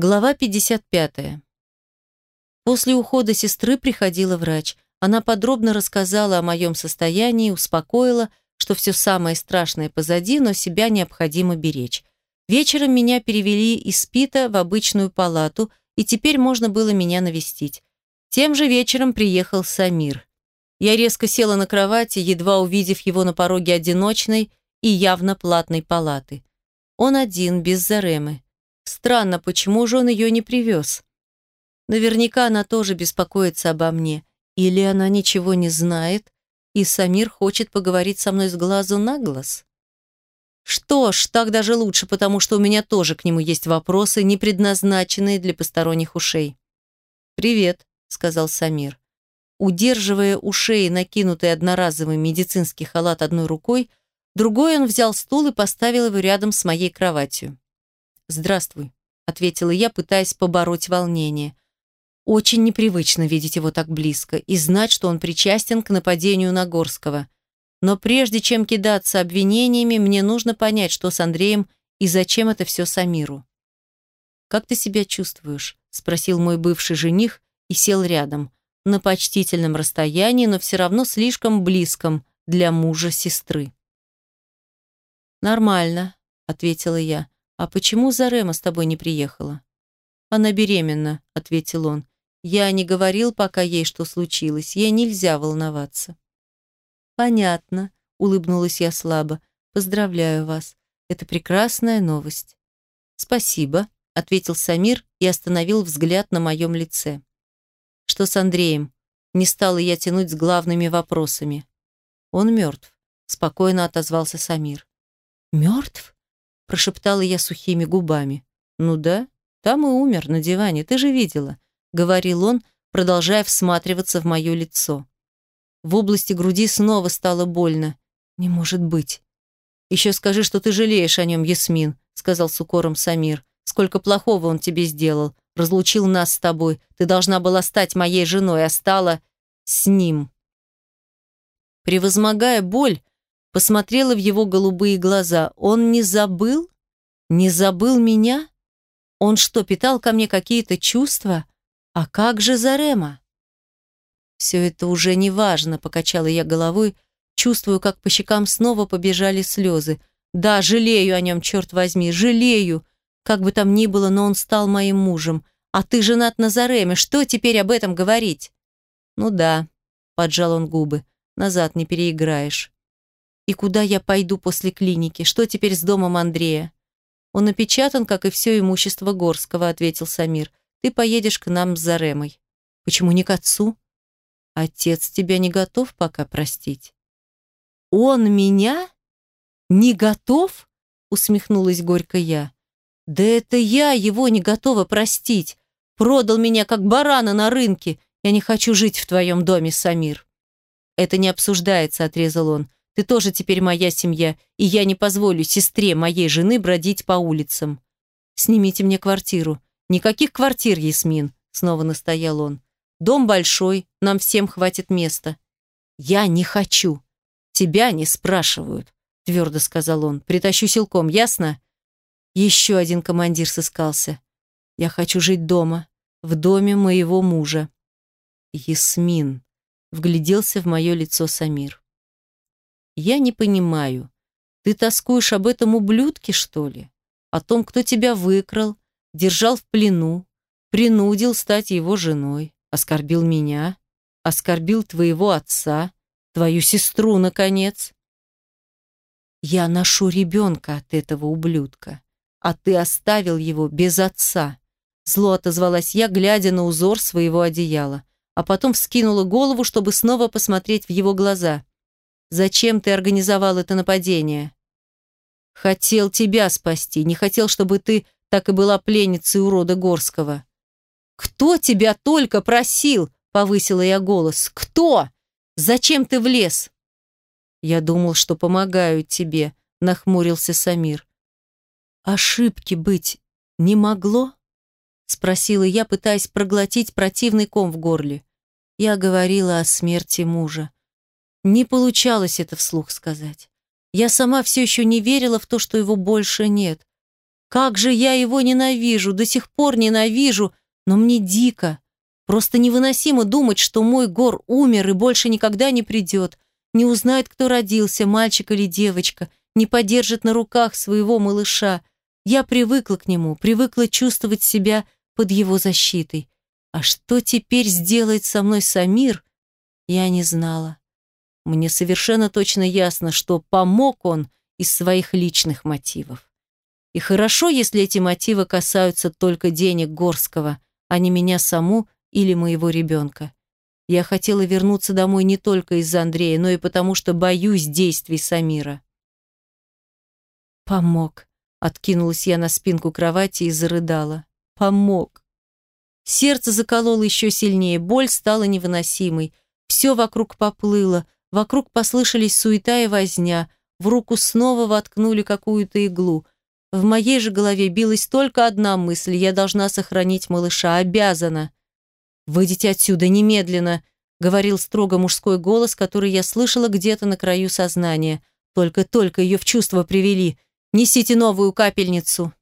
Глава 55. После ухода сестры приходила врач. Она подробно рассказала о моем состоянии, успокоила, что все самое страшное позади, но себя необходимо беречь. Вечером меня перевели из СПИТа в обычную палату, и теперь можно было меня навестить. Тем же вечером приехал Самир. Я резко села на кровати, едва увидев его на пороге одиночной и явно платной палаты. Он один, без Заремы. Странно, почему же он ее не привез? Наверняка она тоже беспокоится обо мне. Или она ничего не знает, и Самир хочет поговорить со мной с глазу на глаз? Что ж, так даже лучше, потому что у меня тоже к нему есть вопросы, не предназначенные для посторонних ушей. «Привет», — сказал Самир. Удерживая у шеи накинутый одноразовый медицинский халат одной рукой, другой он взял стул и поставил его рядом с моей кроватью. «Здравствуй», — ответила я, пытаясь побороть волнение. Очень непривычно видеть его так близко и знать, что он причастен к нападению на Горского. Но прежде чем кидаться обвинениями, мне нужно понять, что с Андреем и зачем это все Самиру. «Как ты себя чувствуешь?» — спросил мой бывший жених и сел рядом, на почтительном расстоянии, но все равно слишком близком для мужа сестры. «Нормально», — ответила я. «А почему Зарема с тобой не приехала?» «Она беременна», — ответил он. «Я не говорил пока ей, что случилось. Ей нельзя волноваться». «Понятно», — улыбнулась я слабо. «Поздравляю вас. Это прекрасная новость». «Спасибо», — ответил Самир и остановил взгляд на моем лице. «Что с Андреем?» Не стала я тянуть с главными вопросами. «Он мертв», — спокойно отозвался Самир. «Мертв?» Прошептала я сухими губами. «Ну да, там и умер, на диване, ты же видела», — говорил он, продолжая всматриваться в мое лицо. В области груди снова стало больно. «Не может быть». «Еще скажи, что ты жалеешь о нем, Ясмин», — сказал с укором Самир. «Сколько плохого он тебе сделал. Разлучил нас с тобой. Ты должна была стать моей женой, а стала с ним». Превозмогая боль, посмотрела в его голубые глаза. Он не забыл? Не забыл меня? Он что, питал ко мне какие-то чувства? А как же Зарема? Все это уже не важно, покачала я головой, чувствую, как по щекам снова побежали слезы. Да, жалею о нем, черт возьми, жалею. Как бы там ни было, но он стал моим мужем. А ты женат на Зареме, что теперь об этом говорить? Ну да, поджал он губы, назад не переиграешь. И куда я пойду после клиники? Что теперь с домом Андрея? Он напечатан, как и все имущество Горского, ответил Самир. Ты поедешь к нам с Заремой. Почему не к отцу? Отец тебя не готов пока простить. Он меня? Не готов? Усмехнулась горько я. Да это я его не готова простить. Продал меня как барана на рынке. Я не хочу жить в твоем доме, Самир. Это не обсуждается, отрезал он. Ты тоже теперь моя семья, и я не позволю сестре моей жены бродить по улицам. Снимите мне квартиру. Никаких квартир, Ясмин, снова настоял он. Дом большой, нам всем хватит места. Я не хочу. Тебя не спрашивают, твердо сказал он. Притащу силком, ясно? Еще один командир сыскался. Я хочу жить дома, в доме моего мужа. Ясмин вгляделся в мое лицо Самир. Я не понимаю. Ты тоскуешь об этом ублюдке, что ли? О том, кто тебя выкрал, держал в плену, принудил стать его женой, оскорбил меня, оскорбил твоего отца, твою сестру, наконец. Я ношу ребенка от этого ублюдка, а ты оставил его без отца. Зло отозвалась я, глядя на узор своего одеяла, а потом вскинула голову, чтобы снова посмотреть в его глаза. Зачем ты организовал это нападение? Хотел тебя спасти, не хотел, чтобы ты так и была пленницей урода Горского. Кто тебя только просил? Повысила я голос. Кто? Зачем ты влез? Я думал, что помогаю тебе, нахмурился Самир. Ошибки быть не могло? Спросила я, пытаясь проглотить противный ком в горле. Я говорила о смерти мужа. Не получалось это вслух сказать. Я сама все еще не верила в то, что его больше нет. Как же я его ненавижу, до сих пор ненавижу, но мне дико. Просто невыносимо думать, что мой Гор умер и больше никогда не придет, не узнает, кто родился, мальчик или девочка, не подержит на руках своего малыша. Я привыкла к нему, привыкла чувствовать себя под его защитой. А что теперь сделает со мной Самир, я не знала. Мне совершенно точно ясно, что помог он из своих личных мотивов. И хорошо, если эти мотивы касаются только денег Горского, а не меня саму или моего ребенка. Я хотела вернуться домой не только из-за Андрея, но и потому, что боюсь действий Самира. Помог. Откинулась я на спинку кровати и зарыдала. Помог. Сердце закололо еще сильнее, боль стала невыносимой. Все вокруг поплыло, вокруг послышались суета и возня, в руку снова воткнули какую-то иглу. В моей же голове билась только одна мысль, я должна сохранить малыша, обязана. «Выйдите отсюда, немедленно!» — говорил строго мужской голос, который я слышала где-то на краю сознания. Только-только ее в чувство привели. «Несите новую капельницу!»